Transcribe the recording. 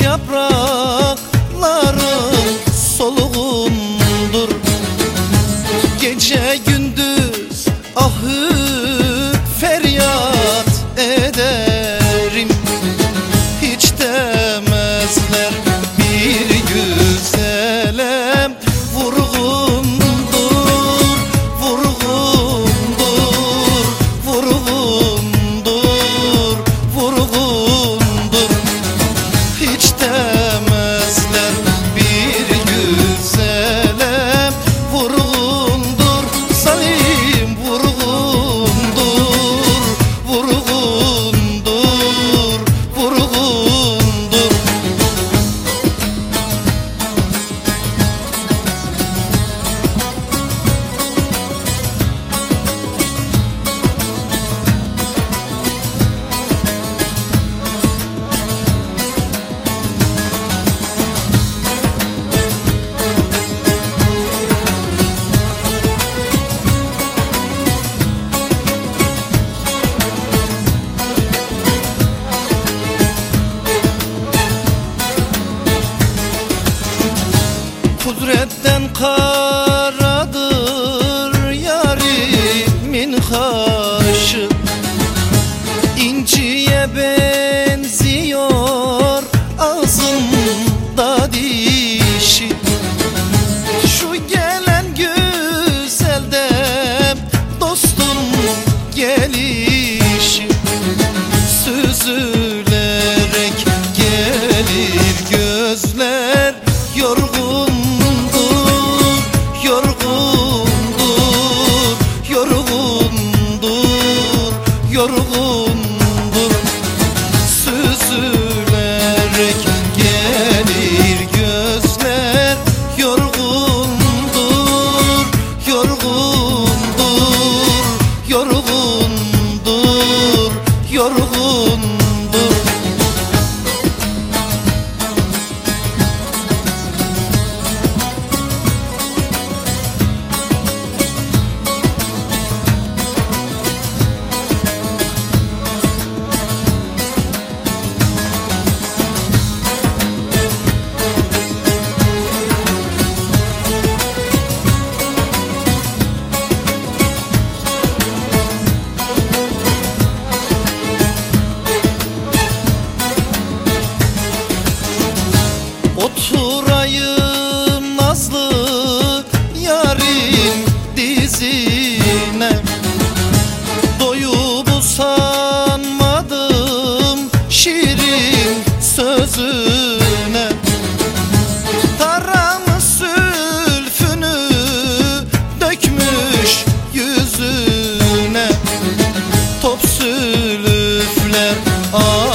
your bro. Kudretten karadır yarimin kaşı İnciye benziyor yorgundur, nasıl ah.